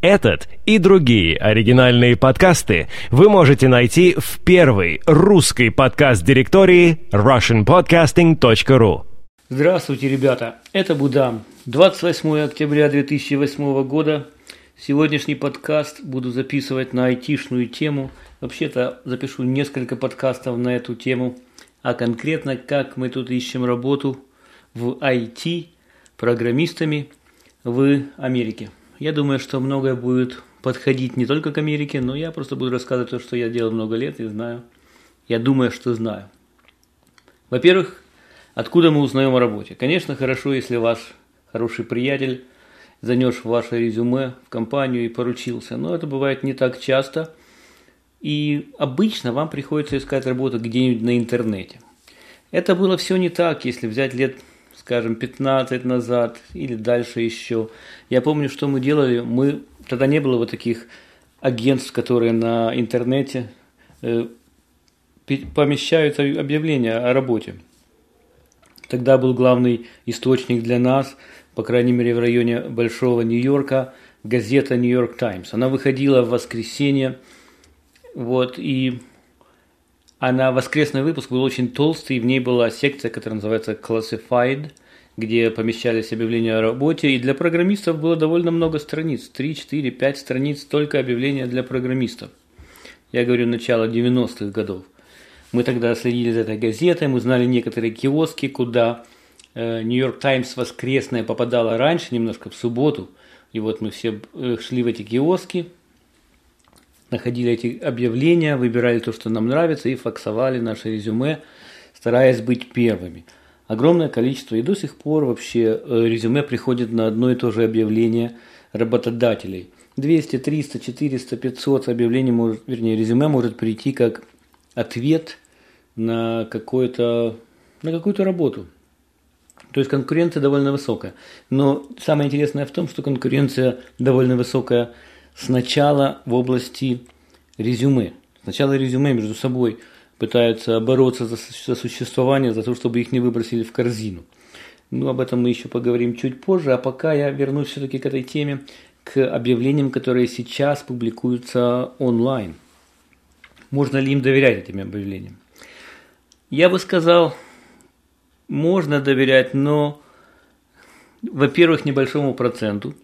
Этот и другие оригинальные подкасты вы можете найти в первой русской подкаст-директории russianpodcasting.ru Здравствуйте, ребята! Это Будам. 28 октября 2008 года. Сегодняшний подкаст буду записывать на айтишную тему. Вообще-то запишу несколько подкастов на эту тему. А конкретно, как мы тут ищем работу в IT программистами в Америке. Я думаю, что многое будет подходить не только к Америке, но я просто буду рассказывать то, что я делал много лет и знаю. Я думаю, что знаю. Во-первых, откуда мы узнаем о работе? Конечно, хорошо, если ваш хороший приятель занес ваше резюме в компанию и поручился, но это бывает не так часто. И обычно вам приходится искать работу где-нибудь на интернете. Это было все не так, если взять лет скажем, 15 назад или дальше еще. Я помню, что мы делали. Мы тогда не было вот таких агентств, которые на интернете э, помещают объявления о работе. Тогда был главный источник для нас, по крайней мере в районе Большого Нью-Йорка, газета «Нью-Йорк Таймс». Она выходила в воскресенье, вот, и она, воскресный выпуск был очень толстый, и в ней была секция, которая называется Classified, где помещались объявления о работе, и для программистов было довольно много страниц, 3, 4, 5 страниц, только объявления для программистов. Я говорю, начало 90-х годов. Мы тогда следили за этой газетой, мы знали некоторые киоски, куда Нью-Йорк э, Таймс воскресная попадала раньше, немножко в субботу. И вот мы все э, шли в эти киоски, находили эти объявления, выбирали то, что нам нравится, и факсовали наше резюме, стараясь быть первыми. Огромное количество, и до сих пор вообще э, резюме приходит на одно и то же объявление работодателей. 200, 300, 400, 500 объявлений, может, вернее, резюме может прийти как ответ на, какую-то, на какую-то работу. То есть конкуренция довольно высокая. Но самое интересное в том, что конкуренция довольно высокая – сначала в области резюме. Сначала резюме между собой пытаются бороться за, за существование, за то, чтобы их не выбросили в корзину. Ну, об этом мы еще поговорим чуть позже, а пока я вернусь все-таки к этой теме, к объявлениям, которые сейчас публикуются онлайн. Можно ли им доверять этим объявлениям? Я бы сказал, можно доверять, но, во-первых, небольшому проценту,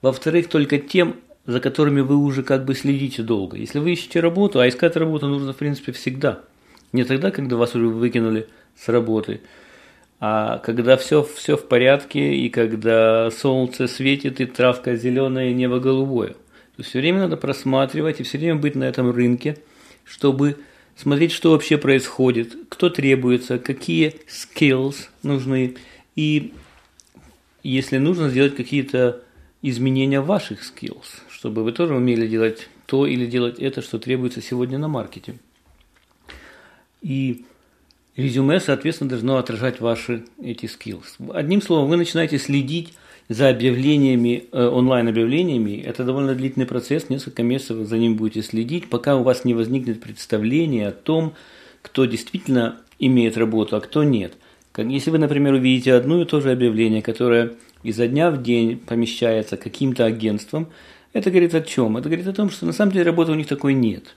во-вторых, только тем за которыми вы уже как бы следите долго. Если вы ищете работу, а искать работу нужно, в принципе, всегда. Не тогда, когда вас уже выкинули с работы, а когда все, все в порядке, и когда солнце светит, и травка зеленая, и небо голубое. То есть все время надо просматривать и все время быть на этом рынке, чтобы смотреть, что вообще происходит, кто требуется, какие skills нужны, и если нужно сделать какие-то изменения ваших skills, чтобы вы тоже умели делать то или делать это, что требуется сегодня на маркете. И резюме, соответственно, должно отражать ваши эти skills. Одним словом, вы начинаете следить за объявлениями, э, онлайн-объявлениями. Это довольно длительный процесс, несколько месяцев за ним будете следить, пока у вас не возникнет представление о том, кто действительно имеет работу, а кто нет. Если вы, например, увидите одно и то же объявление, которое изо дня в день помещается каким-то агентством, это говорит о чем? Это говорит о том, что на самом деле работы у них такой нет.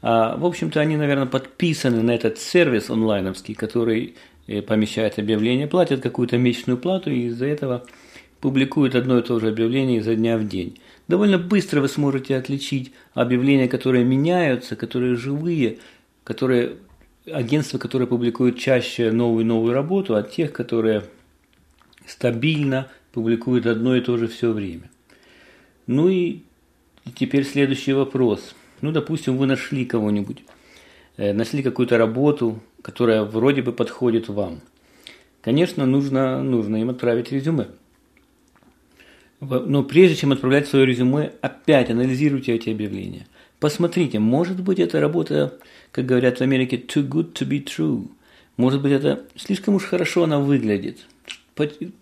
А, в общем-то, они, наверное, подписаны на этот сервис онлайновский, который э, помещает объявление, платят какую-то месячную плату и из-за этого публикуют одно и то же объявление изо дня в день. Довольно быстро вы сможете отличить объявления, которые меняются, которые живые, которые агентства, которые публикуют чаще новую новую работу, от тех, которые стабильно публикуют одно и то же все время. Ну и теперь следующий вопрос. Ну, допустим, вы нашли кого-нибудь, э, нашли какую-то работу, которая вроде бы подходит вам. Конечно, нужно, нужно им отправить резюме. Но прежде чем отправлять свое резюме, опять анализируйте эти объявления. Посмотрите, может быть, эта работа, как говорят в Америке, too good to be true. Может быть, это слишком уж хорошо она выглядит.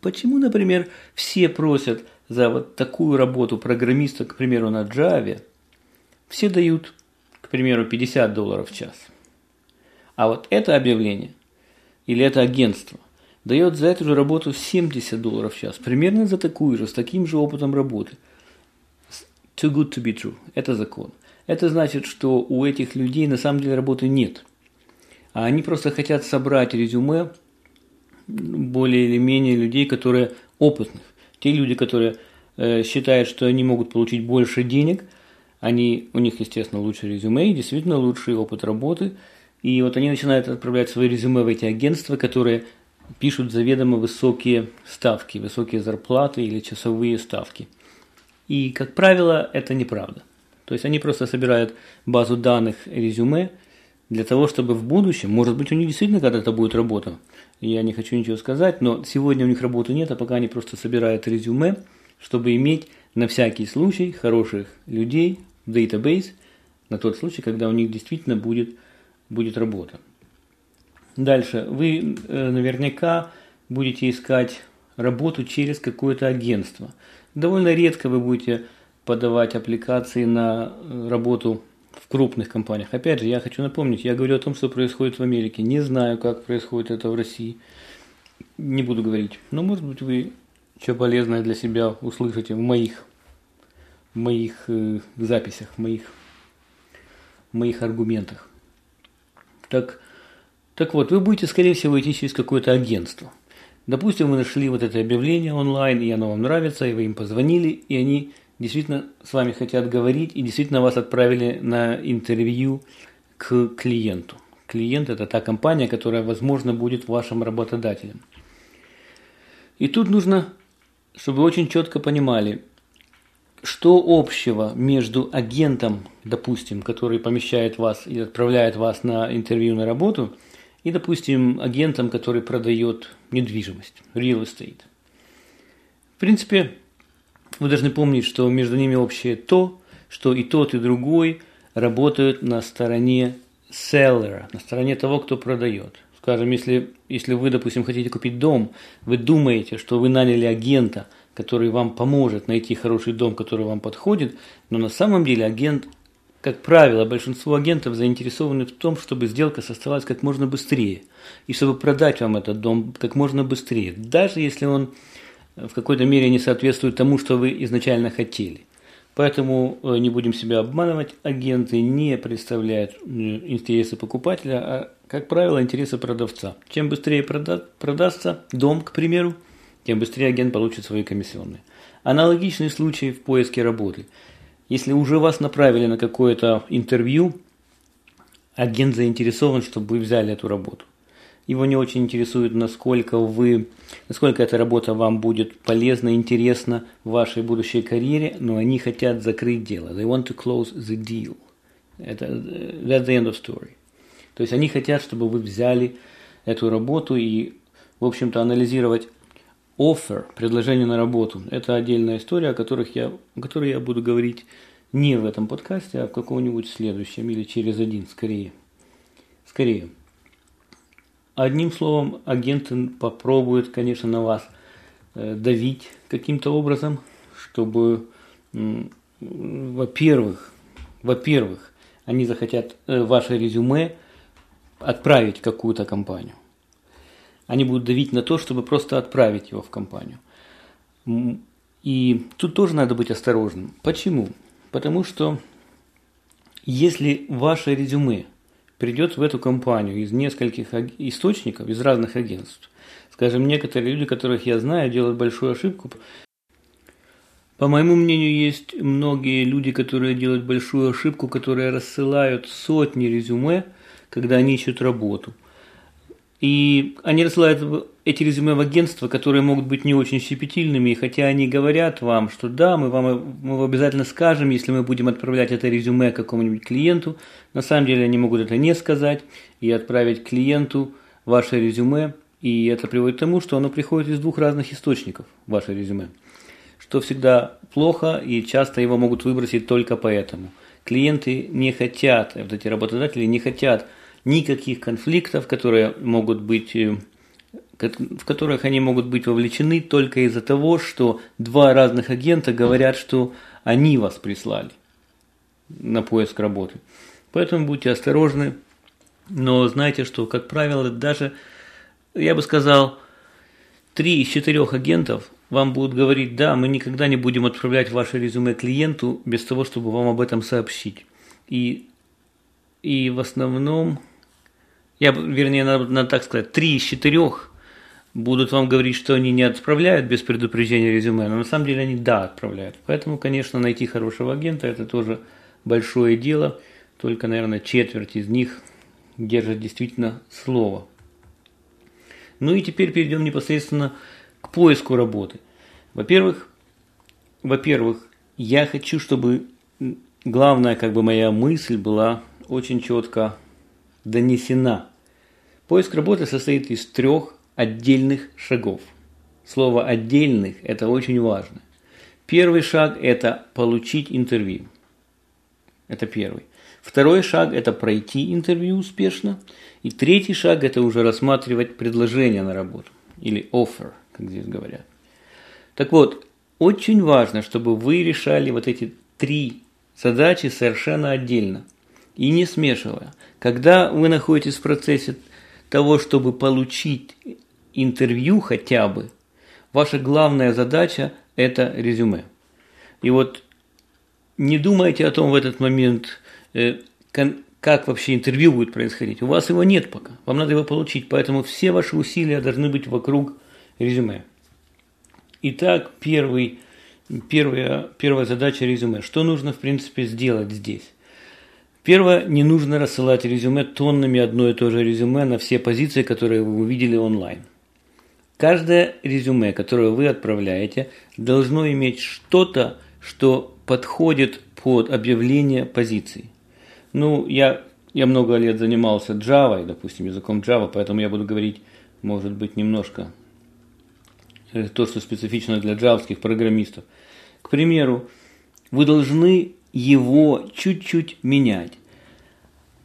Почему, например, все просят за вот такую работу программиста, к примеру, на Java, все дают, к примеру, 50 долларов в час. А вот это объявление или это агентство дает за эту же работу 70 долларов в час, примерно за такую же, с таким же опытом работы. too good to be true. Это закон. Это значит, что у этих людей на самом деле работы нет. А они просто хотят собрать резюме более или менее людей, которые опытных. Те люди, которые э, считают, что они могут получить больше денег, они, у них, естественно, лучше резюме и действительно лучший опыт работы. И вот они начинают отправлять свои резюме в эти агентства, которые пишут заведомо высокие ставки, высокие зарплаты или часовые ставки. И, как правило, это неправда. То есть они просто собирают базу данных резюме для того, чтобы в будущем, может быть, у них действительно когда-то будет работа. Я не хочу ничего сказать, но сегодня у них работы нет, а пока они просто собирают резюме, чтобы иметь на всякий случай хороших людей в database на тот случай, когда у них действительно будет, будет работа. Дальше. Вы э, наверняка будете искать работу через какое-то агентство. Довольно редко вы будете подавать аппликации на э, работу в крупных компаниях. Опять же, я хочу напомнить, я говорю о том, что происходит в Америке. Не знаю, как происходит это в России. Не буду говорить. Но, может быть, вы что полезное для себя услышите в моих, в моих э, записях, в моих, в моих аргументах. Так, так вот, вы будете, скорее всего, идти через какое-то агентство. Допустим, вы нашли вот это объявление онлайн, и оно вам нравится, и вы им позвонили, и они действительно с вами хотят говорить, и действительно вас отправили на интервью к клиенту. Клиент – это та компания, которая, возможно, будет вашим работодателем. И тут нужно, чтобы вы очень четко понимали, что общего между агентом, допустим, который помещает вас и отправляет вас на интервью на работу – и, допустим, агентом, который продает недвижимость, real estate. В принципе, вы должны помнить, что между ними общее то, что и тот, и другой работают на стороне seller, на стороне того, кто продает. Скажем, если, если вы, допустим, хотите купить дом, вы думаете, что вы наняли агента, который вам поможет найти хороший дом, который вам подходит, но на самом деле агент как правило, большинство агентов заинтересованы в том, чтобы сделка состоялась как можно быстрее и чтобы продать вам этот дом как можно быстрее, даже если он в какой-то мере не соответствует тому, что вы изначально хотели. Поэтому э, не будем себя обманывать, агенты не представляют э, интересы покупателя, а, как правило, интересы продавца. Чем быстрее прода- продастся дом, к примеру, тем быстрее агент получит свои комиссионные. Аналогичный случай в поиске работы – если уже вас направили на какое-то интервью, агент заинтересован, чтобы вы взяли эту работу. Его не очень интересует, насколько вы, насколько эта работа вам будет полезна, интересна в вашей будущей карьере, но они хотят закрыть дело. They want to close the deal. Это that's the end of story. То есть они хотят, чтобы вы взяли эту работу и, в общем-то, анализировать offer, предложение на работу, это отдельная история, о, которых я, о которой я буду говорить не в этом подкасте, а в каком-нибудь следующем или через один, скорее. Скорее. Одним словом, агенты попробуют, конечно, на вас э, давить каким-то образом, чтобы, во-первых, во-первых, они захотят э, ваше резюме отправить в какую-то компанию они будут давить на то, чтобы просто отправить его в компанию. И тут тоже надо быть осторожным. Почему? Потому что если ваше резюме придет в эту компанию из нескольких источников, из разных агентств, скажем, некоторые люди, которых я знаю, делают большую ошибку. По моему мнению, есть многие люди, которые делают большую ошибку, которые рассылают сотни резюме, когда они ищут работу – и они рассылают эти резюме в агентства, которые могут быть не очень щепетильными, хотя они говорят вам, что да, мы вам мы обязательно скажем, если мы будем отправлять это резюме какому-нибудь клиенту, на самом деле они могут это не сказать и отправить клиенту ваше резюме, и это приводит к тому, что оно приходит из двух разных источников, ваше резюме, что всегда плохо, и часто его могут выбросить только поэтому. Клиенты не хотят, вот эти работодатели не хотят никаких конфликтов, которые могут быть э, в которых они могут быть вовлечены только из-за того, что два разных агента говорят, что они вас прислали на поиск работы. Поэтому будьте осторожны, но знайте, что, как правило, даже, я бы сказал, три из четырех агентов вам будут говорить, да, мы никогда не будем отправлять ваше резюме клиенту без того, чтобы вам об этом сообщить. И, и в основном, я, вернее, надо, надо так сказать, три из четырех будут вам говорить, что они не отправляют без предупреждения резюме, но на самом деле они да отправляют. Поэтому, конечно, найти хорошего агента – это тоже большое дело. Только, наверное, четверть из них держит действительно слово. Ну и теперь перейдем непосредственно к поиску работы. Во-первых, во-первых, я хочу, чтобы главная как бы моя мысль была очень четко донесена. Поиск работы состоит из трех отдельных шагов. Слово «отдельных» – это очень важно. Первый шаг – это получить интервью. Это первый. Второй шаг – это пройти интервью успешно. И третий шаг – это уже рассматривать предложение на работу. Или offer, как здесь говорят. Так вот, очень важно, чтобы вы решали вот эти три задачи совершенно отдельно и не смешивая. Когда вы находитесь в процессе того, чтобы получить интервью хотя бы, ваша главная задача – это резюме. И вот не думайте о том в этот момент, э, как вообще интервью будет происходить. У вас его нет пока, вам надо его получить, поэтому все ваши усилия должны быть вокруг резюме. Итак, первый, первая, первая задача резюме. Что нужно, в принципе, сделать здесь? Первое, не нужно рассылать резюме тоннами одно и то же резюме на все позиции, которые вы увидели онлайн. Каждое резюме, которое вы отправляете, должно иметь что-то, что подходит под объявление позиций. Ну, я, я много лет занимался Java, допустим, языком Java, поэтому я буду говорить, может быть, немножко э, то, что специфично для джавских программистов. К примеру, вы должны его чуть-чуть менять.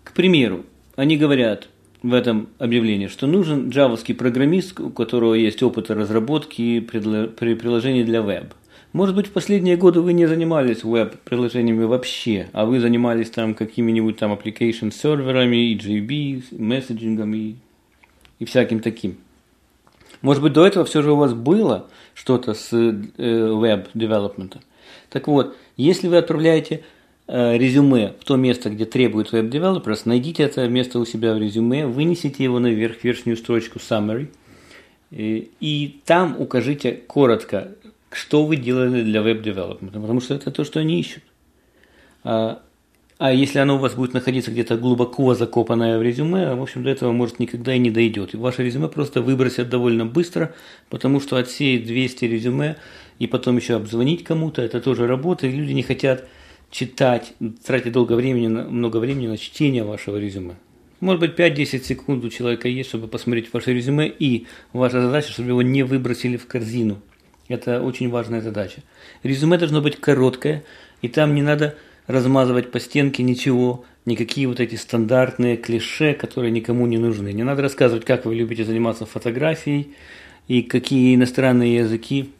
К примеру, они говорят, в этом объявлении, что нужен джавовский программист, у которого есть опыт разработки при приложении для веб. Может быть, в последние годы вы не занимались веб-приложениями вообще, а вы занимались там какими-нибудь там application серверами, EJB, месседжингом и, и всяким таким. Может быть, до этого все же у вас было что-то с э, web development ом. Так вот, если вы отправляете Э, резюме в то место, где требует web developers, найдите это место у себя в резюме, вынесите его наверх, верхнюю строчку summary, и, и там укажите коротко, что вы делали для web development а, потому что это то, что они ищут. А, а если оно у вас будет находиться где-то глубоко закопанное в резюме, в общем, до этого, может, никогда и не дойдет. И ваше резюме просто выбросят довольно быстро, потому что отсеять 200 резюме и потом еще обзвонить кому-то, это тоже работа, и люди не хотят читать, тратить долго времени, много времени на чтение вашего резюме. Может быть, 5-10 секунд у человека есть, чтобы посмотреть ваше резюме, и ваша задача, чтобы его не выбросили в корзину. Это очень важная задача. Резюме должно быть короткое, и там не надо размазывать по стенке ничего, никакие вот эти стандартные клише, которые никому не нужны. Не надо рассказывать, как вы любите заниматься фотографией и какие иностранные языки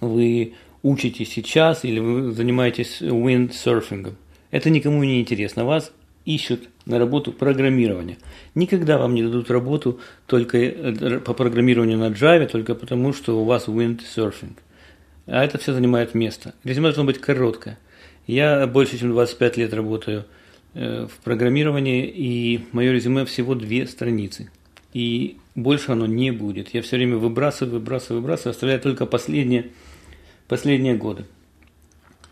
вы учите сейчас или вы занимаетесь windsurfing. Это никому не интересно. Вас ищут на работу программирования. Никогда вам не дадут работу только э, по программированию на Java, только потому, что у вас windsurfing. А это все занимает место. Резюме должно быть короткое. Я больше, чем 25 лет работаю э, в программировании, и мое резюме всего две страницы. И больше оно не будет. Я все время выбрасываю, выбрасываю, выбрасываю, оставляю только последнее последние годы.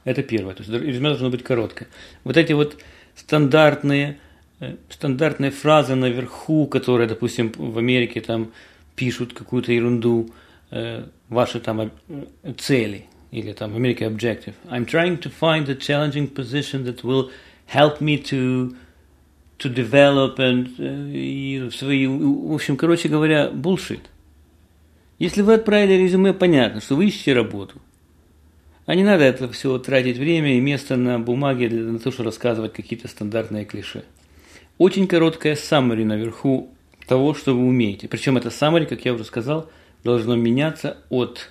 Это первое. То есть резюме должно быть короткое. Вот эти вот стандартные, э, стандартные фразы наверху, которые, допустим, в Америке там пишут какую-то ерунду, э, ваши там э, цели, или там в Америке objective. I'm trying to find a challenging position that will help me to to develop and и свои, в общем, короче говоря, bullshit. Если вы отправили резюме, понятно, что вы ищете работу. А не надо это все тратить время и место на бумаге для на то, чтобы рассказывать какие-то стандартные клише. Очень короткое summary наверху того, что вы умеете. Причем это summary, как я уже сказал, должно меняться от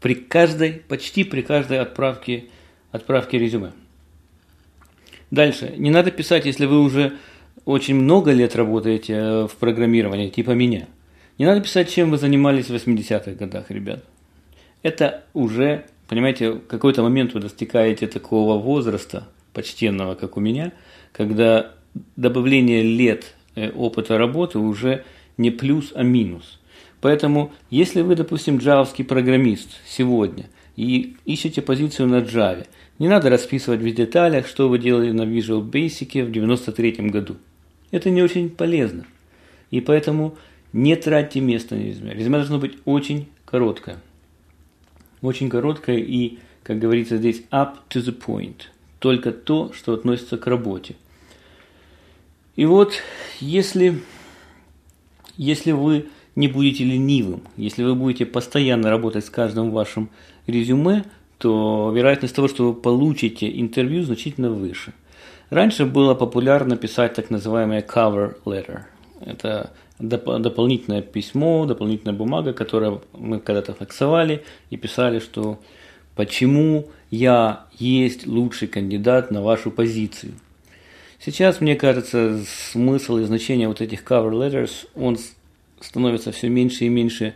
при каждой, почти при каждой отправке, отправке резюме. Дальше. Не надо писать, если вы уже очень много лет работаете э, в программировании, типа меня. Не надо писать, чем вы занимались в 80-х годах, ребят. Это уже, понимаете, в какой-то момент вы достигаете такого возраста, почтенного, как у меня, когда добавление лет э, опыта работы уже не плюс, а минус. Поэтому, если вы, допустим, джавский программист сегодня и ищете позицию на Java, не надо расписывать в деталях, что вы делали на Visual Basic в 93 году. Это не очень полезно. И поэтому не тратьте место на резюме. Резюме должно быть очень короткое. Очень короткое и, как говорится здесь, up to the point. Только то, что относится к работе. И вот, если, если вы не будете ленивым, если вы будете постоянно работать с каждым вашим резюме, то вероятность того, что вы получите интервью, значительно выше. Раньше было популярно писать так называемое cover letter. Это доп- дополнительное письмо, дополнительная бумага, которую мы когда-то факсовали и писали, что почему я есть лучший кандидат на вашу позицию. Сейчас, мне кажется, смысл и значение вот этих cover letters, он становится все меньше и меньше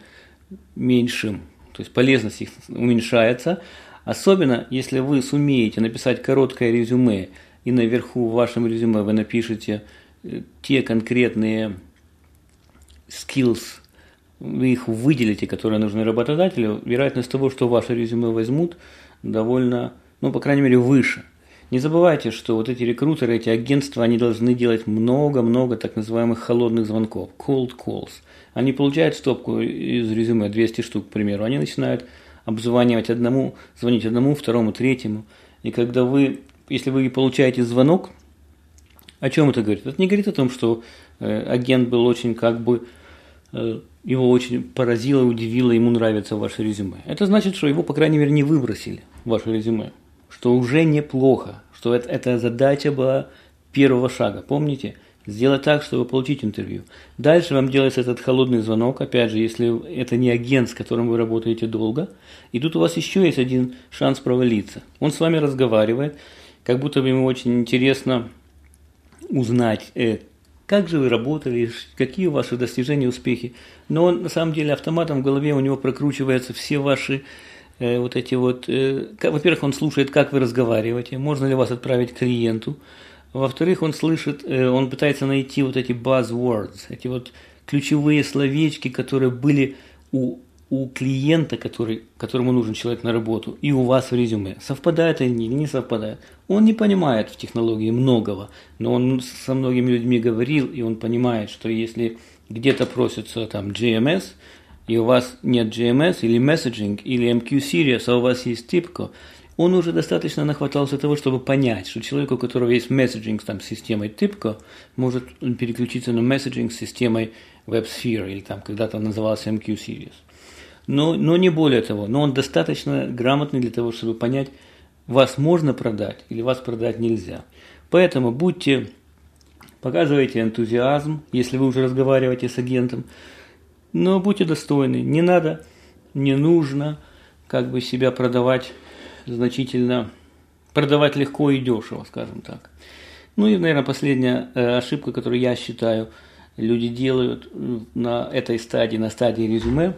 меньшим. То есть полезность их уменьшается. Особенно, если вы сумеете написать короткое резюме, и наверху в вашем резюме вы напишете э, те конкретные skills, вы их выделите, которые нужны работодателю, вероятность того, что ваше резюме возьмут, довольно, ну, по крайней мере, выше. Не забывайте, что вот эти рекрутеры, эти агентства, они должны делать много-много так называемых холодных звонков, cold calls. Они получают стопку из резюме, 200 штук, к примеру, они начинают обзванивать одному, звонить одному, второму, третьему. И когда вы, если вы получаете звонок, о чем это говорит? Это не говорит о том, что агент был очень как бы э, его очень поразило, удивило, ему нравится ваше резюме. Это значит, что его, по крайней мере, не выбросили, ваше резюме. Что уже неплохо, что это, эта задача была первого шага. Помните? Сделать так, чтобы получить интервью. Дальше вам делается этот холодный звонок, опять же, если это не агент, с которым вы работаете долго. И тут у вас еще есть один шанс провалиться. Он с вами разговаривает, как будто бы ему очень интересно узнать, э, как же вы работали, какие ваши достижения, успехи. Но он, на самом деле автоматом в голове у него прокручиваются все ваши э, вот эти вот... Э, во-первых, он слушает, как вы разговариваете, можно ли вас отправить к клиенту. Во-вторых, он слышит, э, он пытается найти вот эти buzzwords, эти вот ключевые словечки, которые были у, у клиента, который, которому нужен человек на работу, и у вас в резюме. Совпадает или не совпадает. Он не понимает в технологии многого, но он со многими людьми говорил, и он понимает, что если где-то просится там GMS, и у вас нет GMS или Messaging или MQ Series, а у вас есть TIPCO, он уже достаточно нахватался того, чтобы понять, что человек, у которого есть месседжинг с системой TIPCO, может переключиться на месседжинг с системой WebSphere, или там когда-то назывался MQ Series. Но, но не более того, но он достаточно грамотный для того, чтобы понять, вас можно продать или вас продать нельзя. Поэтому будьте, показывайте энтузиазм, если вы уже разговариваете с агентом, но будьте достойны, не надо, не нужно как бы себя продавать значительно, продавать легко и дешево, скажем так. Ну и, наверное, последняя э, ошибка, которую я считаю, люди делают на этой стадии, на стадии резюме,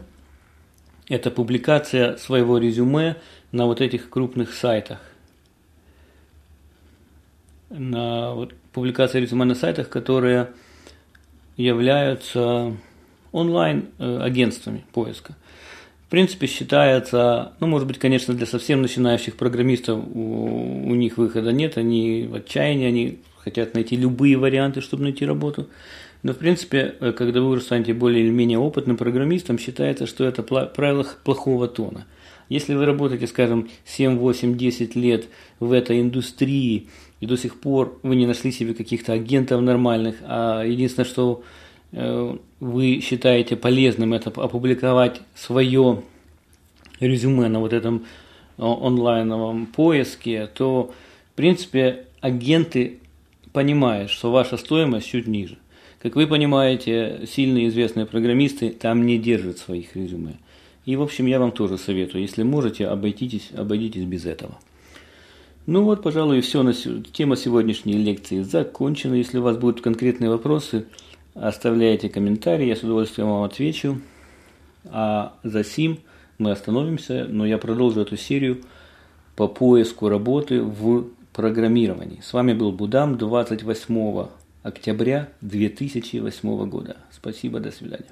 это публикация своего резюме на вот этих крупных сайтах. На вот, публикация резюме на сайтах, которые являются онлайн э, поиска в принципе, считается, ну, может быть, конечно, для совсем начинающих программистов у, у них выхода нет, они в отчаянии, они хотят найти любые варианты, чтобы найти работу. Но, в принципе, э, когда вы станете более или менее опытным программистом, считается, что это правило плохого тона. Если вы работаете, скажем, 7, 8, 10 лет в этой индустрии, и до сих пор вы не нашли себе каких-то агентов нормальных, а единственное, что Э, вы считаете полезным это опубликовать свое резюме на вот этом онлайновом поиске, то, в принципе, агенты понимают, что ваша стоимость чуть ниже. Как вы понимаете, сильные известные программисты там не держат своих резюме. И, в общем, я вам тоже советую, если можете, обойдитесь, обойдитесь без этого. Ну вот, пожалуй, все. Тема сегодняшней лекции закончена. Если у вас будут конкретные вопросы, Оставляйте комментарии, я с удовольствием вам отвечу. А за сим мы остановимся, но я продолжу эту серию по поиску работы в программировании. С вами был Будам 28 октября 2008 года. Спасибо, до свидания.